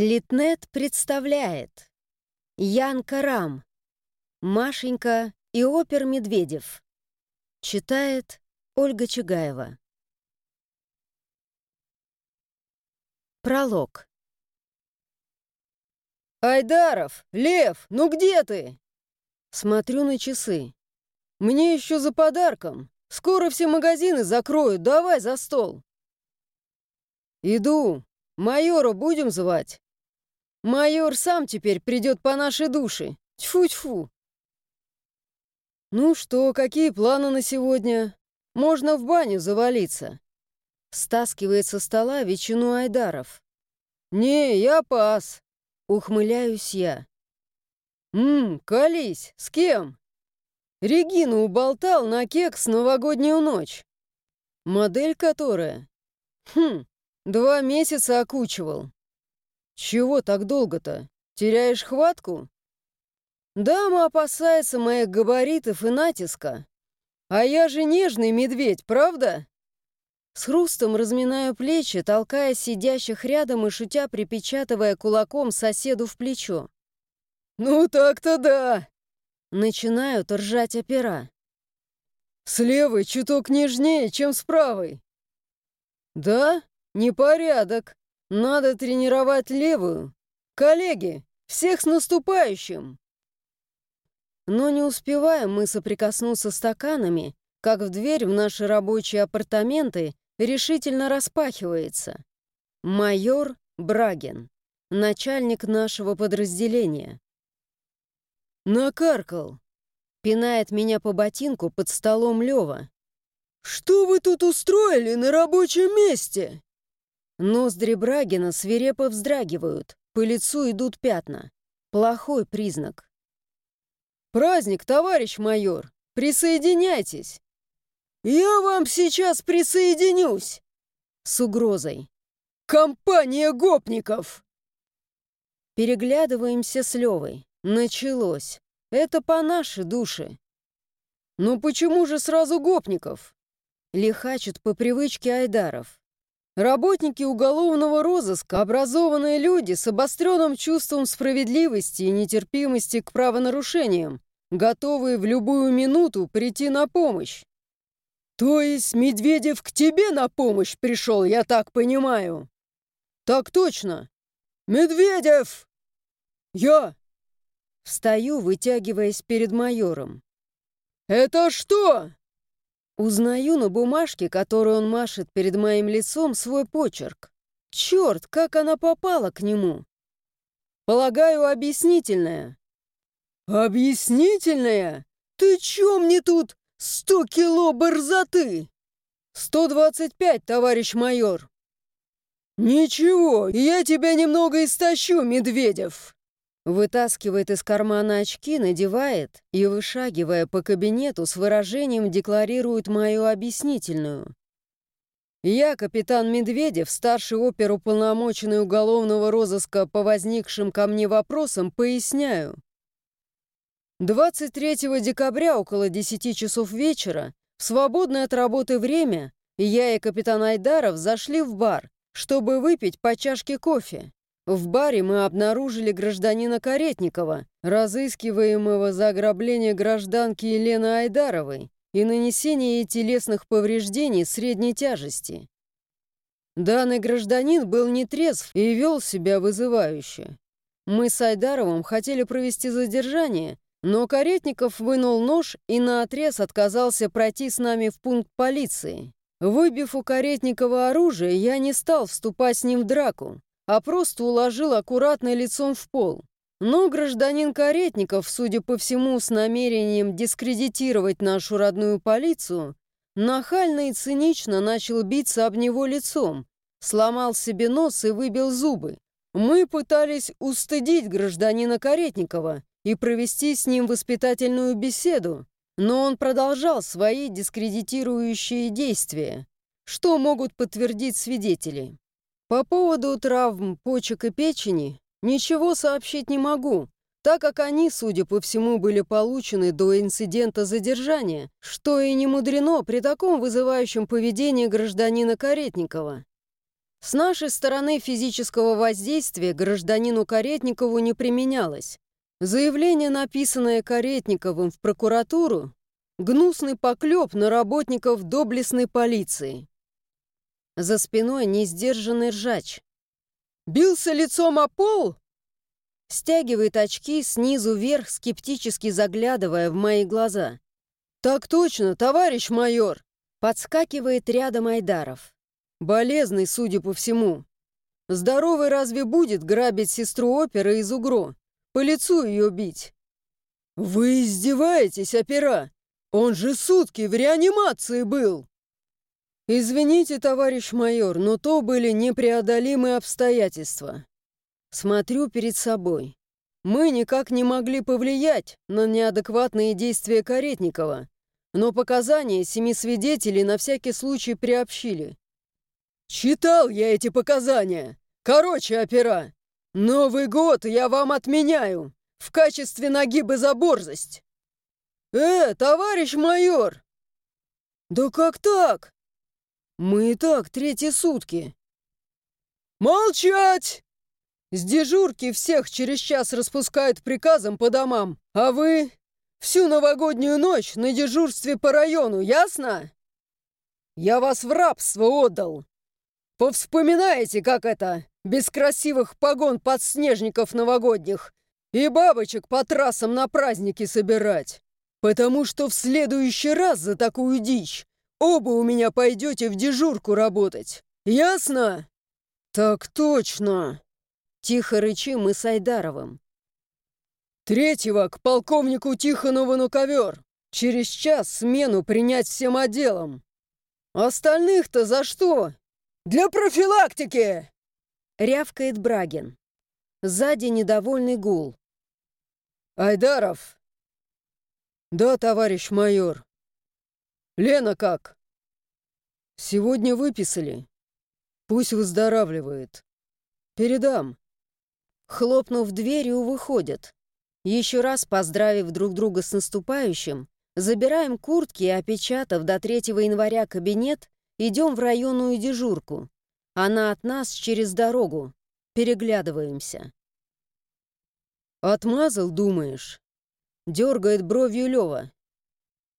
Литнет представляет Ян Карам, Машенька и опер Медведев. Читает Ольга Чугаева. Пролог. «Айдаров! Лев! Ну где ты?» Смотрю на часы. «Мне еще за подарком. Скоро все магазины закроют. Давай за стол». «Иду. Майора будем звать?» Майор сам теперь придет по нашей душе. Тьфу-тьфу. Ну что, какие планы на сегодня? Можно в баню завалиться. Стаскивает со стола ветчину Айдаров. «Не, я пас!» Ухмыляюсь я. «Ммм, колись, с кем?» Регину уболтал на кекс новогоднюю ночь. Модель которая? Хм, два месяца окучивал. «Чего так долго-то? Теряешь хватку?» «Дама опасается моих габаритов и натиска. А я же нежный медведь, правда?» С хрустом разминаю плечи, толкая сидящих рядом и шутя припечатывая кулаком соседу в плечо. «Ну так-то да!» Начинают ржать опера. «С левой чуток нежнее, чем с правой». «Да? Непорядок. Надо тренировать левую. Коллеги, всех с наступающим! Но не успеваем мы соприкоснуться стаканами, как в дверь в наши рабочие апартаменты решительно распахивается. Майор Брагин, начальник нашего подразделения. «Накаркал!» — пинает меня по ботинку под столом Лёва. «Что вы тут устроили на рабочем месте?» Ноздри Брагина свирепо вздрагивают, по лицу идут пятна. Плохой признак. «Праздник, товарищ майор! Присоединяйтесь!» «Я вам сейчас присоединюсь!» С угрозой. «Компания гопников!» Переглядываемся с Левой. Началось. Это по нашей душе. «Ну почему же сразу гопников?» Лихачат по привычке Айдаров. Работники уголовного розыска, образованные люди с обостренным чувством справедливости и нетерпимости к правонарушениям, готовые в любую минуту прийти на помощь. То есть Медведев к тебе на помощь пришел, я так понимаю? Так точно. Медведев! Я! Встаю, вытягиваясь перед майором. «Это что?» Узнаю на бумажке, которую он машет перед моим лицом, свой почерк. Черт, как она попала к нему! Полагаю, объяснительная. Объяснительная? Ты чё мне тут сто кило борзоты? Сто двадцать пять, товарищ майор. Ничего, я тебя немного истощу, Медведев. Вытаскивает из кармана очки, надевает и, вышагивая по кабинету, с выражением декларирует мою объяснительную. «Я, капитан Медведев, старший оперуполномоченный уголовного розыска по возникшим ко мне вопросам, поясняю. 23 декабря около 10 часов вечера, в свободное от работы время, я и капитан Айдаров зашли в бар, чтобы выпить по чашке кофе. В баре мы обнаружили гражданина Каретникова, разыскиваемого за ограбление гражданки Елены Айдаровой и нанесение ей телесных повреждений средней тяжести. Данный гражданин был нетрезв и вел себя вызывающе. Мы с Айдаровым хотели провести задержание, но Каретников вынул нож и наотрез отказался пройти с нами в пункт полиции. Выбив у Каретникова оружие, я не стал вступать с ним в драку, а просто уложил аккуратно лицом в пол. Но гражданин Каретников, судя по всему, с намерением дискредитировать нашу родную полицию, нахально и цинично начал биться об него лицом, сломал себе нос и выбил зубы. Мы пытались устыдить гражданина Каретникова и провести с ним воспитательную беседу, но он продолжал свои дискредитирующие действия, что могут подтвердить свидетели. По поводу травм почек и печени ничего сообщить не могу, так как они, судя по всему, были получены до инцидента задержания, что и не мудрено при таком вызывающем поведении гражданина Каретникова. С нашей стороны физического воздействия гражданину Каретникову не применялось. Заявление, написанное Каретниковым в прокуратуру, гнусный поклеп на работников доблестной полиции. За спиной несдержанный ржач. «Бился лицом о пол?» Стягивает очки снизу вверх, скептически заглядывая в мои глаза. «Так точно, товарищ майор!» Подскакивает рядом Айдаров. Болезный, судя по всему. Здоровый разве будет грабить сестру опера из Угро? По лицу ее бить? Вы издеваетесь, опера? Он же сутки в реанимации был. Извините, товарищ майор, но то были непреодолимые обстоятельства. Смотрю перед собой. Мы никак не могли повлиять на неадекватные действия Каретникова, но показания семи свидетелей на всякий случай приобщили. «Читал я эти показания. Короче, опера, Новый год я вам отменяю в качестве нагибы за борзость!» «Э, товарищ майор!» «Да как так?» «Мы и так третьи сутки». «Молчать!» С дежурки всех через час распускают приказом по домам, а вы всю новогоднюю ночь на дежурстве по району, ясно? Я вас в рабство отдал, Повспоминаете, как это, без красивых погон подснежников новогодних и бабочек по трассам на праздники собирать? Потому что в следующий раз за такую дичь оба у меня пойдете в дежурку работать. Ясно? Так точно. Тихо рычим мы с Айдаровым. Третьего к полковнику Тихонову на ковер. Через час смену принять всем отделом. Остальных-то за что? «Для профилактики!» — рявкает Брагин. Сзади недовольный гул. «Айдаров!» «Да, товарищ майор». «Лена как?» «Сегодня выписали. Пусть выздоравливает. Передам». Хлопнув дверью, выходят. Еще раз поздравив друг друга с наступающим, забираем куртки и, опечатав до 3 января кабинет, Идем в районную дежурку. Она от нас через дорогу. Переглядываемся. «Отмазал, думаешь?» Дергает бровью Лева.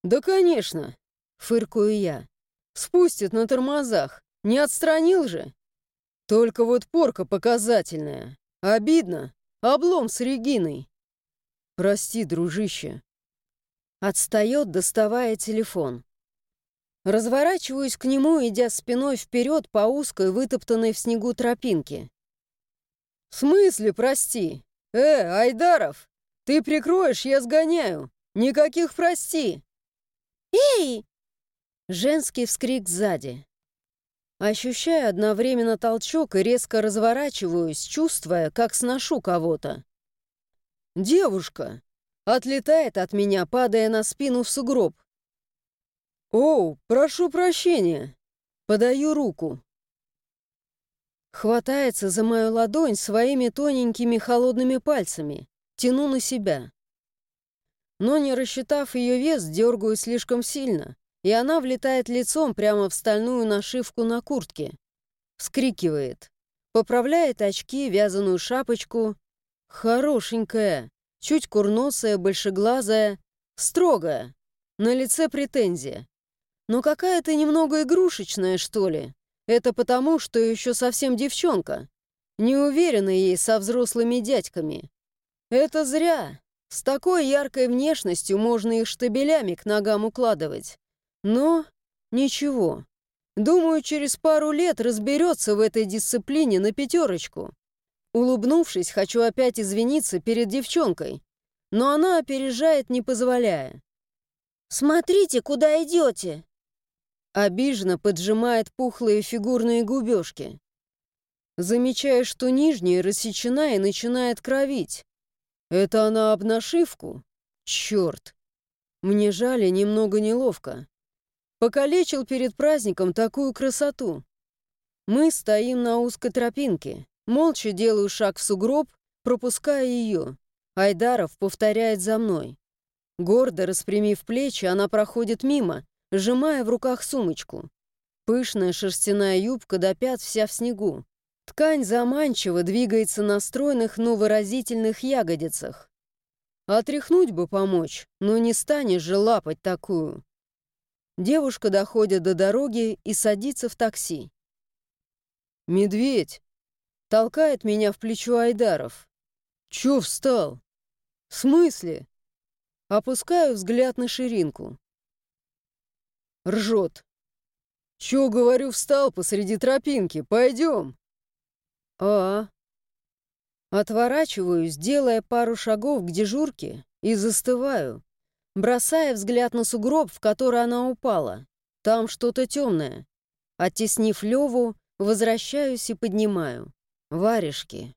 «Да, конечно!» — фыркую я. «Спустит на тормозах. Не отстранил же?» «Только вот порка показательная. Обидно. Облом с Региной». «Прости, дружище». Отстает, доставая телефон. Разворачиваюсь к нему, идя спиной вперед по узкой, вытоптанной в снегу тропинке. «В смысле, прости? Э, Айдаров, ты прикроешь, я сгоняю. Никаких прости!» «Эй!» Женский вскрик сзади. Ощущаю одновременно толчок и резко разворачиваюсь, чувствуя, как сношу кого-то. «Девушка!» Отлетает от меня, падая на спину в сугроб. «О, прошу прощения!» Подаю руку. Хватается за мою ладонь своими тоненькими холодными пальцами. Тяну на себя. Но не рассчитав ее вес, дергаю слишком сильно, и она влетает лицом прямо в стальную нашивку на куртке. Вскрикивает. Поправляет очки, вязаную шапочку. Хорошенькая, чуть курносая, большеглазая, строгая. На лице претензия. Но какая-то немного игрушечная, что ли. Это потому, что еще совсем девчонка. Не уверена ей со взрослыми дядьками. Это зря. С такой яркой внешностью можно их штабелями к ногам укладывать. Но ничего. Думаю, через пару лет разберется в этой дисциплине на пятерочку. Улыбнувшись, хочу опять извиниться перед девчонкой. Но она опережает, не позволяя. «Смотрите, куда идете!» Обиженно поджимает пухлые фигурные губежки. Замечая, что нижняя рассечена и начинает кровить. Это она об нашивку? Черт! Мне жаль и немного неловко. Покалечил перед праздником такую красоту. Мы стоим на узкой тропинке. Молча делаю шаг в сугроб, пропуская ее. Айдаров повторяет за мной. Гордо распрямив плечи, она проходит мимо, сжимая в руках сумочку. Пышная шерстяная юбка до пят вся в снегу. Ткань заманчиво двигается на стройных, но выразительных ягодицах. Отряхнуть бы помочь, но не станешь же лапать такую. Девушка доходит до дороги и садится в такси. «Медведь!» — толкает меня в плечо Айдаров. «Чё встал?» «В смысле?» Опускаю взгляд на ширинку. Ржет. «Чё, говорю, встал посреди тропинки? Пойдем!» «А?» Отворачиваюсь, делая пару шагов к дежурке, и застываю бросая взгляд на сугроб, в который она упала. Там что-то темное. Оттеснив Леву, возвращаюсь и поднимаю. Варежки.